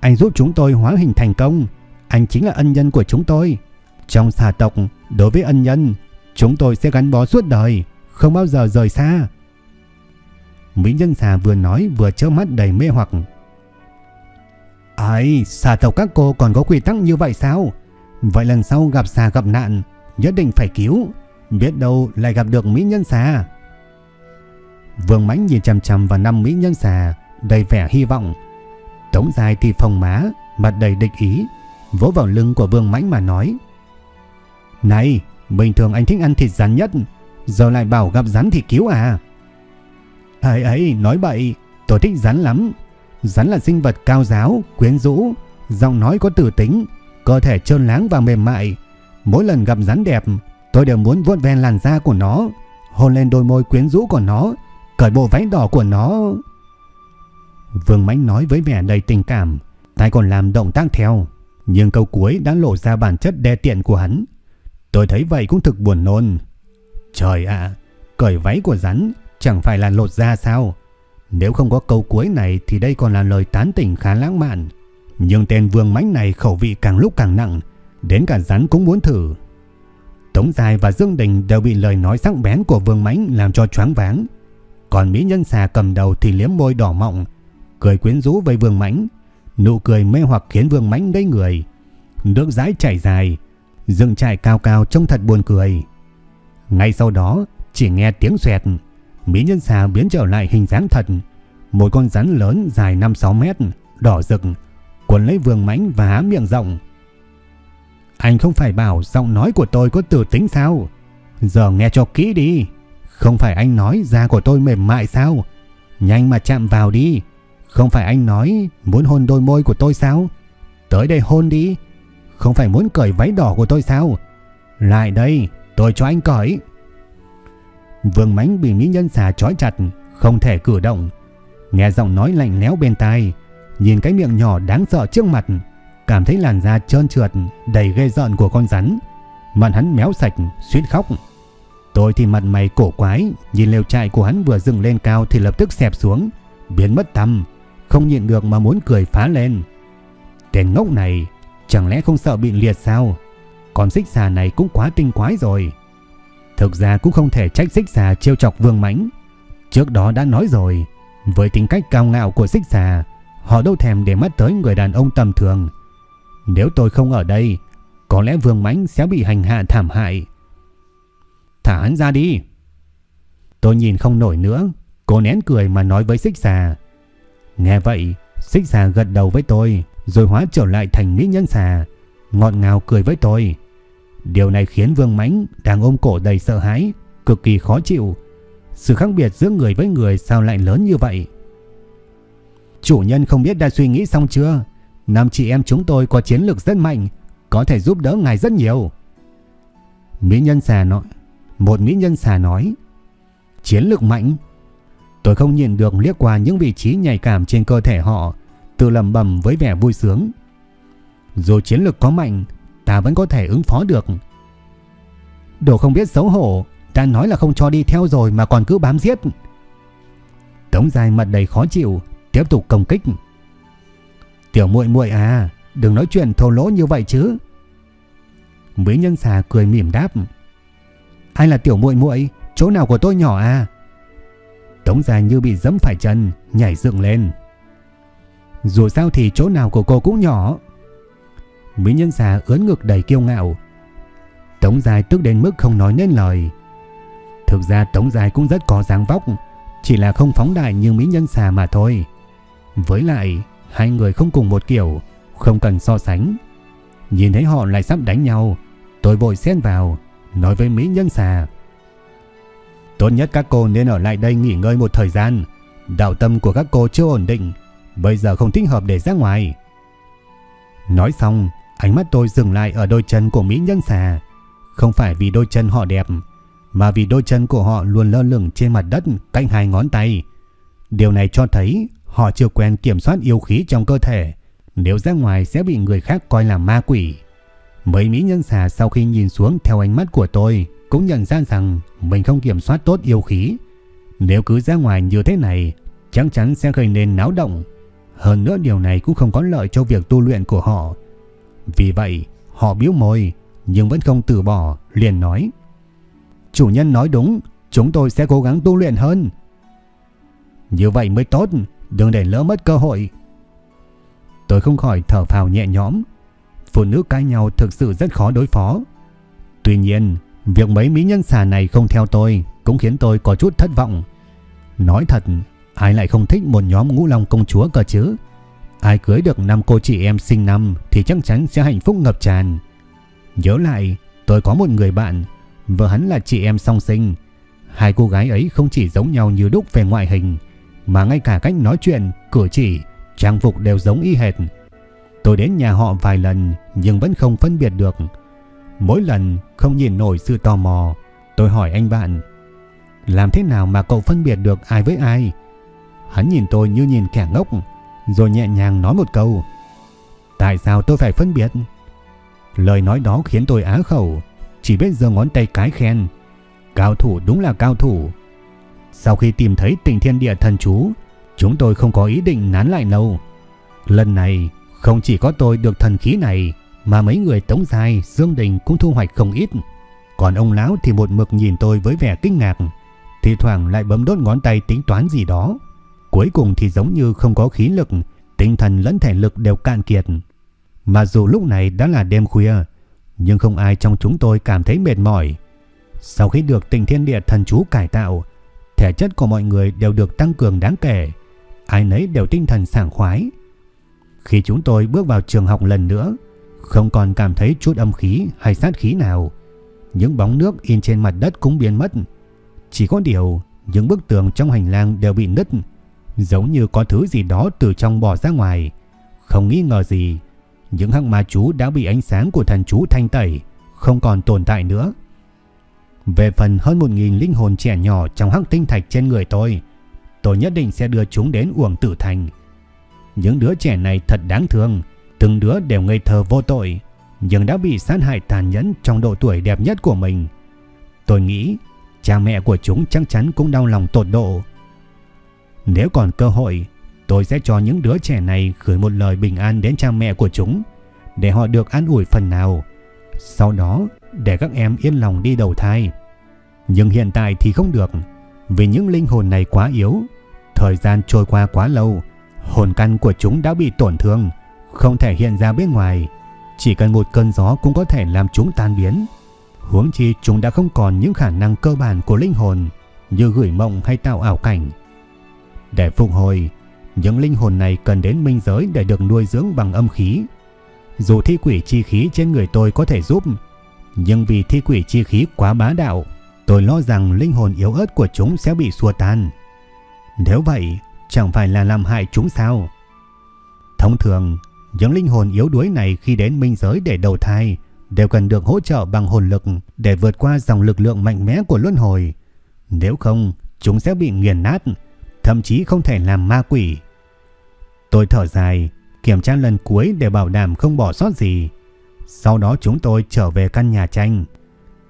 Anh giúp chúng tôi hóa hình thành công, anh chính là ân nhân của chúng tôi. Trong xà tộc, đối với ân nhân, chúng tôi sẽ gắn bó suốt đời, không bao giờ rời xa. Mỹ nhân xà vừa nói vừa chớp mắt đầy mê hoặc. Ai, xà tộc các cô còn có quy tắc như vậy sao? Vậy lần sau gặp xà gặp nạn, nhất định phải cứu, biết đâu lại gặp được mỹ nhân xà. Vương Mãnh nhìn chằm chằm vào năm mỹ nhân xà, đầy vẻ hy vọng. Tống dài thì phòng má, mặt đầy địch ý, vỗ vào lưng của Vương Mãnh mà nói. Này, bình thường anh thích ăn thịt rắn nhất, giờ lại bảo gặp rắn thì cứu à? Ấy ấy, nói bậy, tôi thích rắn lắm. Rắn là sinh vật cao giáo, quyến rũ, giọng nói có tử tính, cơ thể trơn láng và mềm mại. Mỗi lần gặp rắn đẹp, tôi đều muốn vuốt ven làn da của nó, hôn lên đôi môi quyến rũ của nó, cởi bộ váy đỏ của nó. Vương Mãnh nói với vẻ đầy tình cảm, tay còn làm động tác theo, nhưng câu cuối đã lộ ra bản chất đe tiện của hắn. Tôi thấy vậy cũng thực buồn nôn. Trời ạ, cởi váy của rắn chẳng phải là lột da sao? Nếu không có câu cuối này thì đây còn là lời tán tỉnh khá lãng mạn. Nhưng tên vương mãnh này khẩu vị càng lúc càng nặng, đến cả rắn cũng muốn thử. Tống Dài và Dương Đình đều bị lời nói sắc bén của vương mãnh làm cho choáng váng. Còn Mỹ Nhân Xà cầm đầu thì liếm môi đỏ mọng, cười quyến rũ với vương mãnh. Nụ cười mê hoặc khiến vương mãnh ngây người. Nước rãi chảy dài, dựng trại cao cao trông thật buồn cười. Ngay sau đó, chỉ nghe tiếng xoẹt, Mỹ nhân xà biến trở lại hình dáng thật. Một con rắn lớn dài 5-6 mét, đỏ rực, cuốn lấy vương mãnh và há miệng rộng. Anh không phải bảo giọng nói của tôi có tử tính sao? Giờ nghe cho kỹ đi. Không phải anh nói da của tôi mềm mại sao? Nhanh mà chạm vào đi. Không phải anh nói muốn hôn đôi môi của tôi sao? Tới đây hôn đi. Không phải muốn cởi váy đỏ của tôi sao? Lại đây, tôi cho anh cởi. Vương Mánh bị mỹ nhân xà trói chặt, không thể cử động. Nghe giọng nói lạnh lẽo bên tai, nhìn cái miệng nhỏ đáng sợ trước mặt, cảm thấy làn da trơn trượt, đầy ghê rợn của con rắn. Mặt hắn méo sạch, suýt khóc. Tôi thì mặt mày cổ quái, nhìn lều trại của hắn vừa dựng lên cao thì lập tức xẹp xuống, biến mất tâm không nhịn được mà muốn cười phá lên. Tên ngốc này, chẳng lẽ không sợ bị liệt sao? Con xích xà này cũng quá tinh quái rồi. Thực ra cũng không thể trách xích xà trêu chọc vương mãnh. Trước đó đã nói rồi, với tính cách cao ngạo của xích xà, họ đâu thèm để mắt tới người đàn ông tầm thường. Nếu tôi không ở đây, có lẽ vương mãnh sẽ bị hành hạ thảm hại. Thả hắn ra đi. Tôi nhìn không nổi nữa, cô nén cười mà nói với xích xà. Nghe vậy, xích xà gật đầu với tôi, rồi hóa trở lại thành mỹ nhân xà, ngọt ngào cười với tôi. Điều này khiến Vương Mãnh đang ôm cổ đầy sợ hãi, cực kỳ khó chịu. Sự khác biệt giữa người với người sao lại lớn như vậy? Chủ nhân không biết đã suy nghĩ xong chưa? Năm chị em chúng tôi có chiến lược rất mạnh, có thể giúp đỡ ngài rất nhiều. Mỹ nhân xà nói, một mỹ nhân xà nói, chiến lược mạnh. Tôi không nhìn được liếc qua những vị trí nhạy cảm trên cơ thể họ, tự lầm bầm với vẻ vui sướng. Dù chiến lược có mạnh ta vẫn có thể ứng phó được. Đồ không biết xấu hổ, ta nói là không cho đi theo rồi mà còn cứ bám giết. Tống dài mặt đầy khó chịu, tiếp tục công kích. Tiểu muội muội à, đừng nói chuyện thô lỗ như vậy chứ. Mỹ nhân xà cười mỉm đáp. Ai là tiểu muội muội, chỗ nào của tôi nhỏ à? Tống dài như bị dẫm phải chân, nhảy dựng lên. Dù sao thì chỗ nào của cô cũng nhỏ. Mỹ nhân già ướn ngực đầy kiêu ngạo. Tống Dài tức đến mức không nói nên lời. Thực ra Tống Dài cũng rất có dáng vóc, chỉ là không phóng đại như Mỹ nhân xà mà thôi. Với lại, hai người không cùng một kiểu, không cần so sánh. Nhìn thấy họ lại sắp đánh nhau, tôi vội xen vào, nói với Mỹ nhân xà. Tốt nhất các cô nên ở lại đây nghỉ ngơi một thời gian. Đạo tâm của các cô chưa ổn định, bây giờ không thích hợp để ra ngoài. Nói xong, ánh mắt tôi dừng lại ở đôi chân của Mỹ nhân xà. Không phải vì đôi chân họ đẹp, mà vì đôi chân của họ luôn lơ lửng trên mặt đất cạnh hai ngón tay. Điều này cho thấy họ chưa quen kiểm soát yêu khí trong cơ thể. Nếu ra ngoài sẽ bị người khác coi là ma quỷ. Mấy mỹ nhân xà sau khi nhìn xuống theo ánh mắt của tôi cũng nhận ra rằng mình không kiểm soát tốt yêu khí. Nếu cứ ra ngoài như thế này, chắc chắn sẽ gây nên náo động. Hơn nữa điều này cũng không có lợi cho việc tu luyện của họ. Vì vậy, họ biếu môi, nhưng vẫn không từ bỏ, liền nói. Chủ nhân nói đúng, chúng tôi sẽ cố gắng tu luyện hơn. Như vậy mới tốt, đừng để lỡ mất cơ hội. Tôi không khỏi thở phào nhẹ nhõm. Phụ nữ cãi nhau thực sự rất khó đối phó. Tuy nhiên, việc mấy mỹ nhân xà này không theo tôi cũng khiến tôi có chút thất vọng. Nói thật, ai lại không thích một nhóm ngũ long công chúa cơ chứ? Ai cưới được năm cô chị em sinh năm thì chắc chắn sẽ hạnh phúc ngập tràn. Nhớ lại, tôi có một người bạn, vợ hắn là chị em song sinh. Hai cô gái ấy không chỉ giống nhau như đúc về ngoại hình, mà ngay cả cách nói chuyện, cử chỉ, trang phục đều giống y hệt. Tôi đến nhà họ vài lần nhưng vẫn không phân biệt được. Mỗi lần không nhìn nổi sự tò mò, tôi hỏi anh bạn, làm thế nào mà cậu phân biệt được ai với ai? Hắn nhìn tôi như nhìn kẻ ngốc, rồi nhẹ nhàng nói một câu. Tại sao tôi phải phân biệt? Lời nói đó khiến tôi á khẩu, chỉ biết giơ ngón tay cái khen. Cao thủ đúng là cao thủ. Sau khi tìm thấy tình thiên địa thần chú, chúng tôi không có ý định nán lại lâu. Lần này, không chỉ có tôi được thần khí này, mà mấy người Tống Giai, Dương Đình cũng thu hoạch không ít. Còn ông lão thì một mực nhìn tôi với vẻ kinh ngạc, thì thoảng lại bấm đốt ngón tay tính toán gì đó. Cuối cùng thì giống như không có khí lực, tinh thần lẫn thể lực đều cạn kiệt. Mà dù lúc này đã là đêm khuya, nhưng không ai trong chúng tôi cảm thấy mệt mỏi. Sau khi được tình thiên địa thần chú cải tạo, thể chất của mọi người đều được tăng cường đáng kể. Ai nấy đều tinh thần sảng khoái. Khi chúng tôi bước vào trường học lần nữa, không còn cảm thấy chút âm khí hay sát khí nào. Những bóng nước in trên mặt đất cũng biến mất. Chỉ có điều, những bức tường trong hành lang đều bị nứt, giống như có thứ gì đó từ trong bò ra ngoài. Không nghi ngờ gì, những hắc ma chú đã bị ánh sáng của thần chú thanh tẩy, không còn tồn tại nữa. Về phần hơn 1.000 linh hồn trẻ nhỏ trong hắc tinh thạch trên người tôi, tôi nhất định sẽ đưa chúng đến uổng tử thành. Những đứa trẻ này thật đáng thương, từng đứa đều ngây thơ vô tội, nhưng đã bị sát hại tàn nhẫn trong độ tuổi đẹp nhất của mình. Tôi nghĩ cha mẹ của chúng chắc chắn cũng đau lòng tột độ. Nếu còn cơ hội, tôi sẽ cho những đứa trẻ này gửi một lời bình an đến cha mẹ của chúng, để họ được an ủi phần nào. Sau đó, để các em yên lòng đi đầu thai. Nhưng hiện tại thì không được, vì những linh hồn này quá yếu. Thời gian trôi qua quá lâu, hồn căn của chúng đã bị tổn thương, không thể hiện ra bên ngoài. Chỉ cần một cơn gió cũng có thể làm chúng tan biến. Huống chi chúng đã không còn những khả năng cơ bản của linh hồn như gửi mộng hay tạo ảo cảnh. Để phục hồi, những linh hồn này cần đến minh giới để được nuôi dưỡng bằng âm khí. Dù thi quỷ chi khí trên người tôi có thể giúp, nhưng vì thi quỷ chi khí quá bá đạo, tôi lo rằng linh hồn yếu ớt của chúng sẽ bị xua tan. Nếu vậy, chẳng phải là làm hại chúng sao? Thông thường, những linh hồn yếu đuối này khi đến minh giới để đầu thai đều cần được hỗ trợ bằng hồn lực để vượt qua dòng lực lượng mạnh mẽ của luân hồi. Nếu không, chúng sẽ bị nghiền nát, thậm chí không thể làm ma quỷ. Tôi thở dài, kiểm tra lần cuối để bảo đảm không bỏ sót gì. Sau đó chúng tôi trở về căn nhà tranh.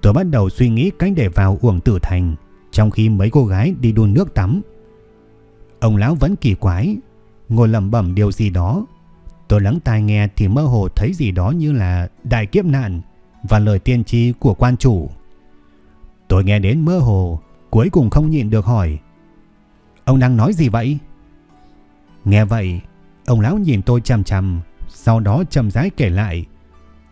Tôi bắt đầu suy nghĩ cách để vào uổng tử thành, trong khi mấy cô gái đi đun nước tắm. Ông lão vẫn kỳ quái, ngồi lẩm bẩm điều gì đó. Tôi lắng tai nghe thì mơ hồ thấy gì đó như là đại kiếp nạn và lời tiên tri của quan chủ. Tôi nghe đến mơ hồ, cuối cùng không nhịn được hỏi. Ông đang nói gì vậy? Nghe vậy, ông lão nhìn tôi chằm chằm, sau đó chậm rãi kể lại.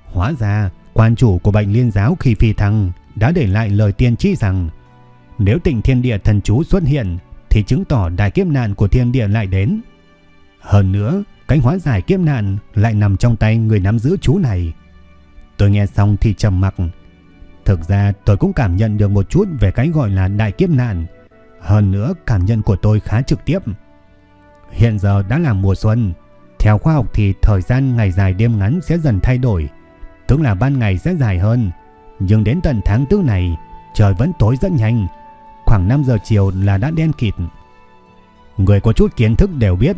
Hóa ra, quan chủ của bệnh liên giáo khi phi thăng đã để lại lời tiên tri rằng nếu tình thiên địa thần chú xuất hiện thì chứng tỏ đại kiếp nạn của thiên địa lại đến. Hơn nữa, cánh hóa giải kiếp nạn lại nằm trong tay người nắm giữ chú này. Tôi nghe xong thì trầm mặc. Thực ra tôi cũng cảm nhận được một chút về cái gọi là đại kiếp nạn. Hơn nữa cảm nhận của tôi khá trực tiếp. Hiện giờ đã là mùa xuân. Theo khoa học thì thời gian ngày dài đêm ngắn sẽ dần thay đổi. Tức là ban ngày sẽ dài hơn. Nhưng đến tận tháng tư này, trời vẫn tối rất nhanh. Khoảng 5 giờ chiều là đã đen kịt. Người có chút kiến thức đều biết,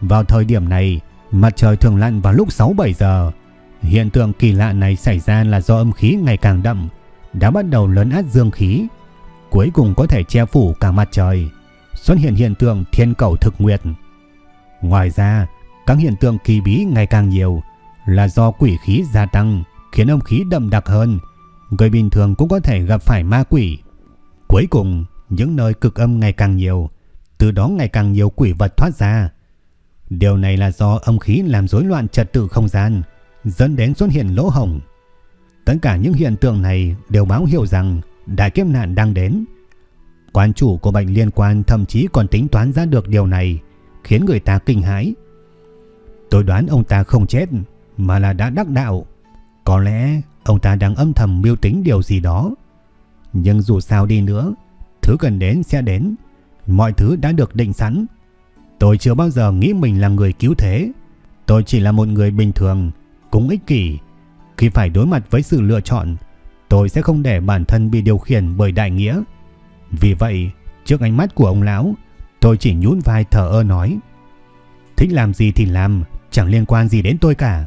vào thời điểm này, mặt trời thường lặn vào lúc 6-7 giờ. Hiện tượng kỳ lạ này xảy ra là do âm khí ngày càng đậm, đã bắt đầu lớn át dương khí, cuối cùng có thể che phủ cả mặt trời, xuất hiện hiện tượng thiên cầu thực nguyệt. Ngoài ra, các hiện tượng kỳ bí ngày càng nhiều là do quỷ khí gia tăng, khiến âm khí đậm đặc hơn, người bình thường cũng có thể gặp phải ma quỷ. Cuối cùng, những nơi cực âm ngày càng nhiều, từ đó ngày càng nhiều quỷ vật thoát ra. Điều này là do âm khí làm rối loạn trật tự không gian, dẫn đến xuất hiện lỗ hổng. Tất cả những hiện tượng này đều báo hiệu rằng đại kiếp nạn đang đến. Quan chủ của bệnh liên quan thậm chí còn tính toán ra được điều này, khiến người ta kinh hãi. Tôi đoán ông ta không chết, mà là đã đắc đạo. Có lẽ ông ta đang âm thầm mưu tính điều gì đó. Nhưng dù sao đi nữa, thứ cần đến sẽ đến. Mọi thứ đã được định sẵn. Tôi chưa bao giờ nghĩ mình là người cứu thế. Tôi chỉ là một người bình thường, cũng ích kỷ. Khi phải đối mặt với sự lựa chọn, tôi sẽ không để bản thân bị điều khiển bởi đại nghĩa. Vì vậy, trước ánh mắt của ông lão, tôi chỉ nhún vai thở ơ nói. Thích làm gì thì làm, chẳng liên quan gì đến tôi cả.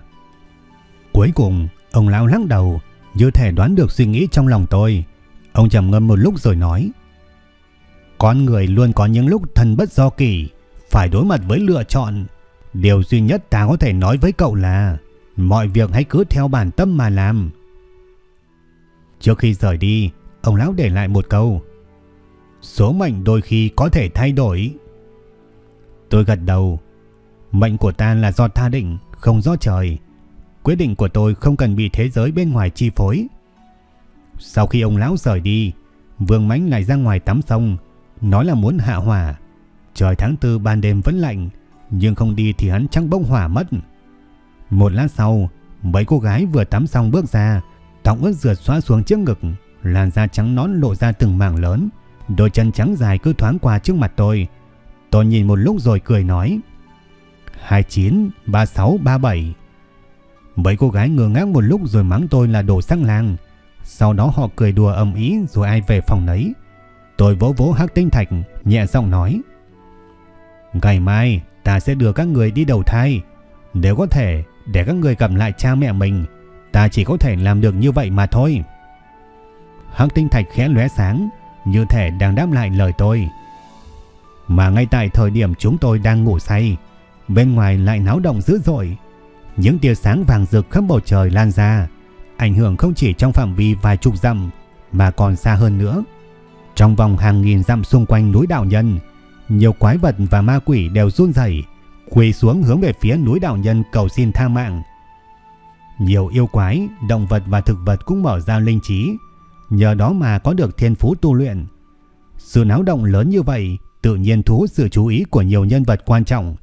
Cuối cùng, ông lão lắc đầu, như thể đoán được suy nghĩ trong lòng tôi. Ông trầm ngâm một lúc rồi nói. Con người luôn có những lúc thần bất do kỳ, phải đối mặt với lựa chọn. Điều duy nhất ta có thể nói với cậu là mọi việc hãy cứ theo bản tâm mà làm. Trước khi rời đi, ông lão để lại một câu. Số mệnh đôi khi có thể thay đổi. Tôi gật đầu. Mệnh của ta là do ta định, không do trời. Quyết định của tôi không cần bị thế giới bên ngoài chi phối. Sau khi ông lão rời đi, Vương Mánh lại ra ngoài tắm sông, nói là muốn hạ hỏa. Trời tháng tư ban đêm vẫn lạnh, nhưng không đi thì hắn chắc bốc hỏa mất. Một lát sau, mấy cô gái vừa tắm xong bước ra, tóc ướt rượt xóa xuống trước ngực, làn da trắng nón lộ ra từng mảng lớn, đôi chân trắng dài cứ thoáng qua trước mặt tôi. Tôi nhìn một lúc rồi cười nói: 29, 36, 37. Mấy cô gái ngơ ngác một lúc rồi mắng tôi là đồ sang làng. Sau đó họ cười đùa ầm ý rồi ai về phòng nấy. Tôi vỗ vỗ hắc tinh thạch, nhẹ giọng nói. Ngày mai ta sẽ đưa các người đi đầu thai. Nếu có thể để các người gặp lại cha mẹ mình, ta chỉ có thể làm được như vậy mà thôi. Hắc tinh thạch khẽ lóe sáng, như thể đang đáp lại lời tôi. Mà ngay tại thời điểm chúng tôi đang ngủ say, bên ngoài lại náo động dữ dội. Những tia sáng vàng rực khắp bầu trời lan ra, ảnh hưởng không chỉ trong phạm vi vài chục dặm mà còn xa hơn nữa. Trong vòng hàng nghìn dặm xung quanh núi đạo nhân, nhiều quái vật và ma quỷ đều run rẩy, quỳ xuống hướng về phía núi đạo nhân cầu xin tha mạng. Nhiều yêu quái, động vật và thực vật cũng mở ra linh trí, nhờ đó mà có được thiên phú tu luyện. Sự náo động lớn như vậy tự nhiên thu hút sự chú ý của nhiều nhân vật quan trọng.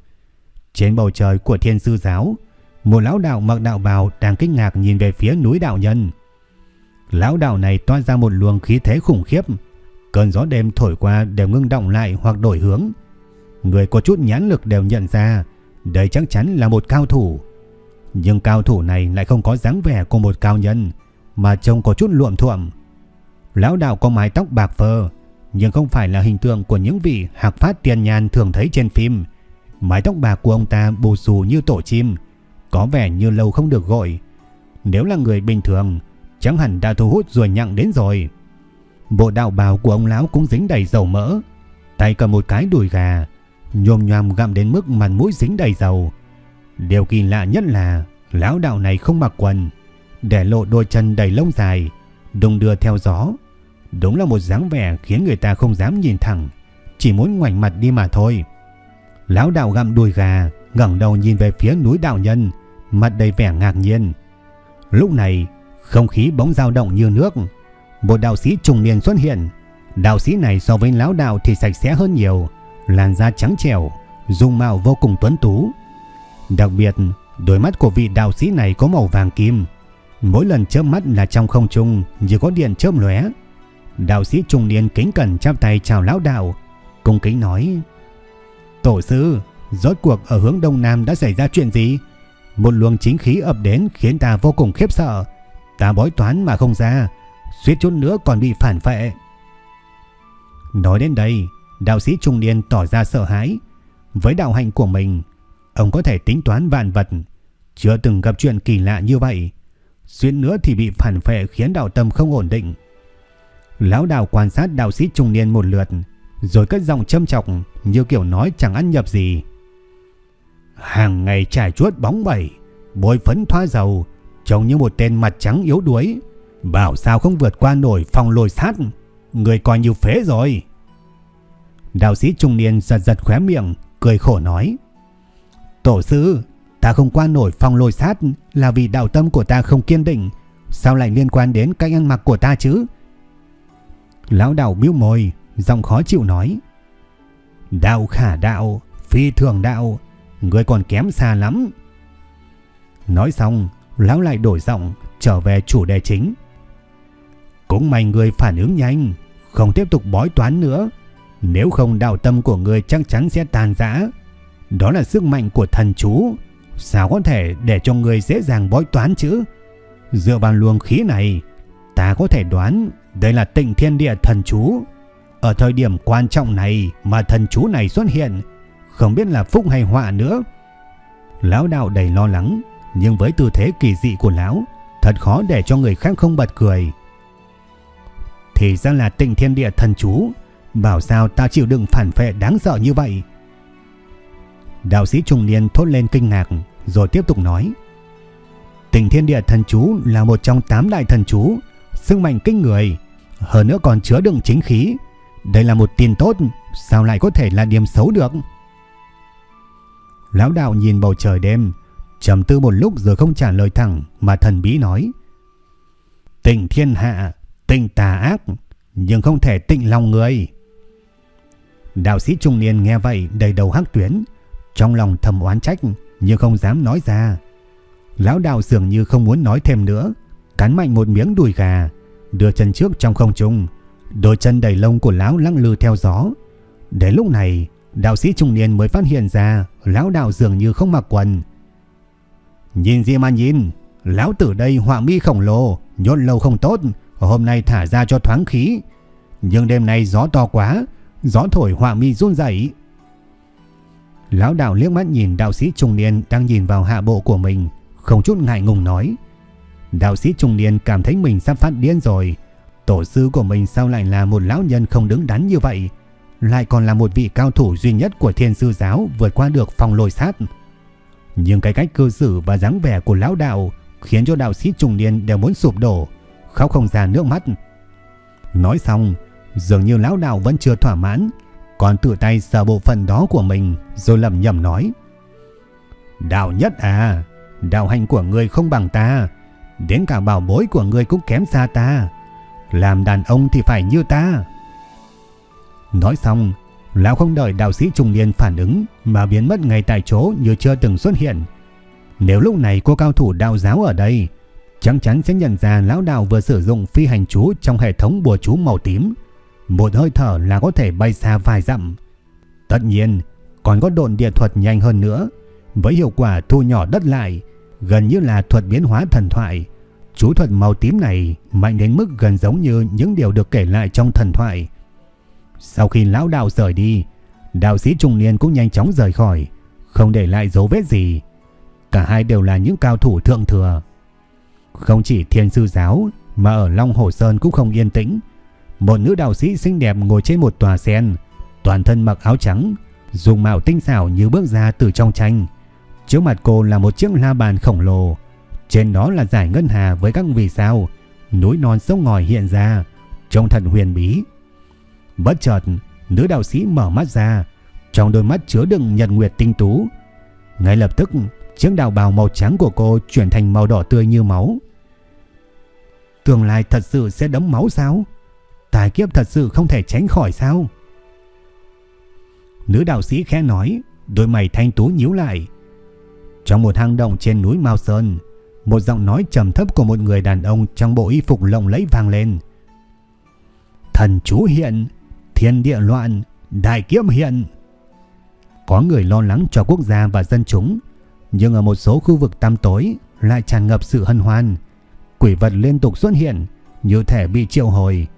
Trên bầu trời của thiên sư giáo, một lão đạo mặc đạo bào đang kinh ngạc nhìn về phía núi đạo nhân. Lão đạo này toa ra một luồng khí thế khủng khiếp, Cơn gió đêm thổi qua đều ngưng động lại hoặc đổi hướng. Người có chút nhãn lực đều nhận ra đây chắc chắn là một cao thủ. Nhưng cao thủ này lại không có dáng vẻ của một cao nhân mà trông có chút luộm thuộm. Lão đạo có mái tóc bạc phơ nhưng không phải là hình tượng của những vị hạc phát tiền nhàn thường thấy trên phim. Mái tóc bạc của ông ta bù xù như tổ chim, có vẻ như lâu không được gội. Nếu là người bình thường, chẳng hẳn đã thu hút rồi nhặng đến rồi. Bộ đạo bào của ông lão cũng dính đầy dầu mỡ, tay cầm một cái đùi gà, nhôm nhòm gặm đến mức mặt mũi dính đầy dầu. Điều kỳ lạ nhất là lão đạo này không mặc quần, để lộ đôi chân đầy lông dài, đung đưa theo gió. Đúng là một dáng vẻ khiến người ta không dám nhìn thẳng, chỉ muốn ngoảnh mặt đi mà thôi. Lão đạo gặm đùi gà, ngẩng đầu nhìn về phía núi đạo nhân, mặt đầy vẻ ngạc nhiên. Lúc này, không khí bỗng dao động như nước, một đạo sĩ trùng niên xuất hiện. Đạo sĩ này so với lão đạo thì sạch sẽ hơn nhiều, làn da trắng trẻo, dung mạo vô cùng tuấn tú. Đặc biệt, đôi mắt của vị đạo sĩ này có màu vàng kim, Mỗi lần chớp mắt là trong không trung như có điện chớp lóe. Đạo sĩ trung niên kính cẩn chắp tay chào lão đạo, cung kính nói: "Tổ sư, rốt cuộc ở hướng đông nam đã xảy ra chuyện gì?" Một luồng chính khí ập đến khiến ta vô cùng khiếp sợ. Ta bói toán mà không ra, suýt chút nữa còn bị phản phệ. Nói đến đây, đạo sĩ trung niên tỏ ra sợ hãi. Với đạo hành của mình, ông có thể tính toán vạn vật, chưa từng gặp chuyện kỳ lạ như vậy. Xuyên nữa thì bị phản phệ khiến đạo tâm không ổn định. Lão đạo quan sát đạo sĩ trung niên một lượt, rồi cất giọng châm chọc như kiểu nói chẳng ăn nhập gì. Hàng ngày trải chuốt bóng bẩy, bôi phấn thoa dầu, trông như một tên mặt trắng yếu đuối. Bảo sao không vượt qua nổi phòng lôi sát, người coi như phế rồi. Đạo sĩ trung niên giật giật khóe miệng, cười khổ nói. Tổ sư, ta không qua nổi phòng lôi sát là vì đạo tâm của ta không kiên định. Sao lại liên quan đến cách ăn mặc của ta chứ? Lão đạo biếu môi, giọng khó chịu nói. Đạo khả đạo, phi thường đạo, người còn kém xa lắm. Nói xong, lão lại đổi giọng, trở về chủ đề chính. Cũng may người phản ứng nhanh, không tiếp tục bói toán nữa. Nếu không đạo tâm của người chắc chắn sẽ tàn rã. Đó là sức mạnh của thần chú. Sao có thể để cho người dễ dàng bói toán chứ? Dựa vào luồng khí này, ta có thể đoán đây là tịnh thiên địa thần chú. Ở thời điểm quan trọng này mà thần chú này xuất hiện, không biết là phúc hay họa nữa. Lão đạo đầy lo lắng, nhưng với tư thế kỳ dị của lão, thật khó để cho người khác không bật cười. Thì ra là tịnh thiên địa thần chú, bảo sao ta chịu đựng phản phệ đáng sợ như vậy. Đạo sĩ trung niên thốt lên kinh ngạc, rồi tiếp tục nói. tình thiên địa thần chú là một trong tám đại thần chú, sức mạnh kinh người, hơn nữa còn chứa đựng chính khí. Đây là một tin tốt, sao lại có thể là điểm xấu được? Lão đạo nhìn bầu trời đêm, trầm tư một lúc rồi không trả lời thẳng mà thần bí nói. Tịnh thiên hạ, tịnh tà ác, nhưng không thể tịnh lòng người. Đạo sĩ trung niên nghe vậy đầy đầu hắc tuyến, trong lòng thầm oán trách nhưng không dám nói ra. Lão đạo dường như không muốn nói thêm nữa, cắn mạnh một miếng đùi gà, đưa chân trước trong không trung, đôi chân đầy lông của lão lăng lư theo gió. Đến lúc này, đạo sĩ trung niên mới phát hiện ra lão đạo dường như không mặc quần. Nhìn gì mà nhìn, lão tử đây họa mi khổng lồ, nhốt lâu không tốt, hôm nay thả ra cho thoáng khí. Nhưng đêm nay gió to quá, gió thổi họa mi run rẩy. Lão đạo liếc mắt nhìn đạo sĩ trung niên đang nhìn vào hạ bộ của mình, không chút ngại ngùng nói. Đạo sĩ trung niên cảm thấy mình sắp phát điên rồi. Tổ sư của mình sao lại là một lão nhân không đứng đắn như vậy? Lại còn là một vị cao thủ duy nhất của thiên sư giáo vượt qua được phòng lôi sát. Nhưng cái cách cư xử và dáng vẻ của lão đạo khiến cho đạo sĩ trung niên đều muốn sụp đổ, khóc không ra nước mắt. Nói xong, dường như lão đạo vẫn chưa thỏa mãn, còn tự tay sờ bộ phận đó của mình rồi lầm nhầm nói. Đạo nhất à, đạo hành của người không bằng ta, đến cả bảo bối của người cũng kém xa ta. Làm đàn ông thì phải như ta. Nói xong, lão không đợi đạo sĩ trung niên phản ứng mà biến mất ngay tại chỗ như chưa từng xuất hiện. Nếu lúc này cô cao thủ đạo giáo ở đây, chắc chắn sẽ nhận ra lão đạo vừa sử dụng phi hành chú trong hệ thống bùa chú màu tím. Một hơi thở là có thể bay xa vài dặm. Tất nhiên, còn có độn địa thuật nhanh hơn nữa, với hiệu quả thu nhỏ đất lại, gần như là thuật biến hóa thần thoại. Chú thuật màu tím này mạnh đến mức gần giống như những điều được kể lại trong thần thoại. Sau khi lão đạo rời đi, đạo sĩ trung niên cũng nhanh chóng rời khỏi, không để lại dấu vết gì. Cả hai đều là những cao thủ thượng thừa. Không chỉ thiên sư giáo mà ở Long Hồ Sơn cũng không yên tĩnh. Một nữ đạo sĩ xinh đẹp ngồi trên một tòa sen, toàn thân mặc áo trắng, dùng mạo tinh xảo như bước ra từ trong tranh. Trước mặt cô là một chiếc la bàn khổng lồ, trên đó là giải ngân hà với các vì sao, núi non sông ngòi hiện ra, trông thật huyền bí. Bất chợt, nữ đạo sĩ mở mắt ra, trong đôi mắt chứa đựng nhật nguyệt tinh tú. Ngay lập tức, chiếc đạo bào màu trắng của cô chuyển thành màu đỏ tươi như máu. Tương lai thật sự sẽ đấm máu sao? Tài kiếp thật sự không thể tránh khỏi sao? Nữ đạo sĩ khẽ nói, đôi mày thanh tú nhíu lại. Trong một hang động trên núi Mao Sơn, Một giọng nói trầm thấp của một người đàn ông trong bộ y phục lộng lẫy vang lên. Thần chú hiện, thiên địa loạn, đại kiếp hiện. Có người lo lắng cho quốc gia và dân chúng, nhưng ở một số khu vực tăm tối lại tràn ngập sự hân hoan. Quỷ vật liên tục xuất hiện, như thể bị triệu hồi.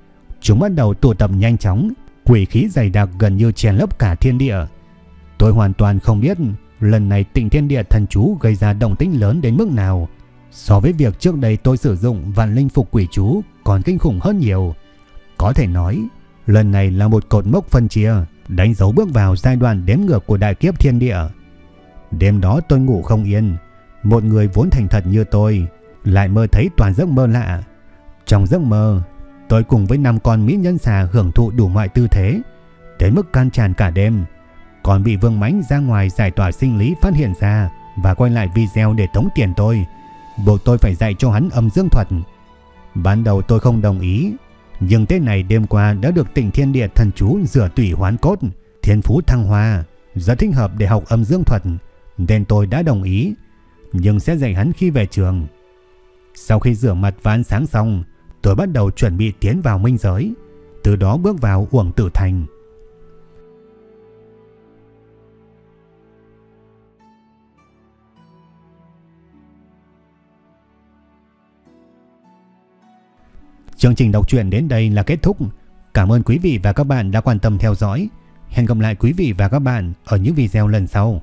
Chúng bắt đầu tụ tập nhanh chóng, quỷ khí dày đặc gần như chèn lấp cả thiên địa. Tôi hoàn toàn không biết lần này tịnh thiên địa thần chú gây ra động tĩnh lớn đến mức nào. So với việc trước đây tôi sử dụng vạn linh phục quỷ chú còn kinh khủng hơn nhiều. Có thể nói, lần này là một cột mốc phân chia, đánh dấu bước vào giai đoạn đếm ngược của đại kiếp thiên địa. Đêm đó tôi ngủ không yên, một người vốn thành thật như tôi lại mơ thấy toàn giấc mơ lạ. Trong giấc mơ, tôi cùng với năm con mỹ nhân xà hưởng thụ đủ mọi tư thế, đến mức can tràn cả đêm, còn bị Vương Mãnh ra ngoài giải tỏa sinh lý phát hiện ra và quay lại video để tống tiền tôi, buộc tôi phải dạy cho hắn âm dương thuật. Ban đầu tôi không đồng ý, nhưng tên này đêm qua đã được tỉnh thiên địa thần chú rửa tủy hoán cốt, thiên phú thăng hoa, rất thích hợp để học âm dương thuật, nên tôi đã đồng ý, nhưng sẽ dạy hắn khi về trường. Sau khi rửa mặt và ăn sáng xong, tôi bắt đầu chuẩn bị tiến vào minh giới, từ đó bước vào uổng tử thành. Chương trình đọc truyện đến đây là kết thúc. Cảm ơn quý vị và các bạn đã quan tâm theo dõi. Hẹn gặp lại quý vị và các bạn ở những video lần sau.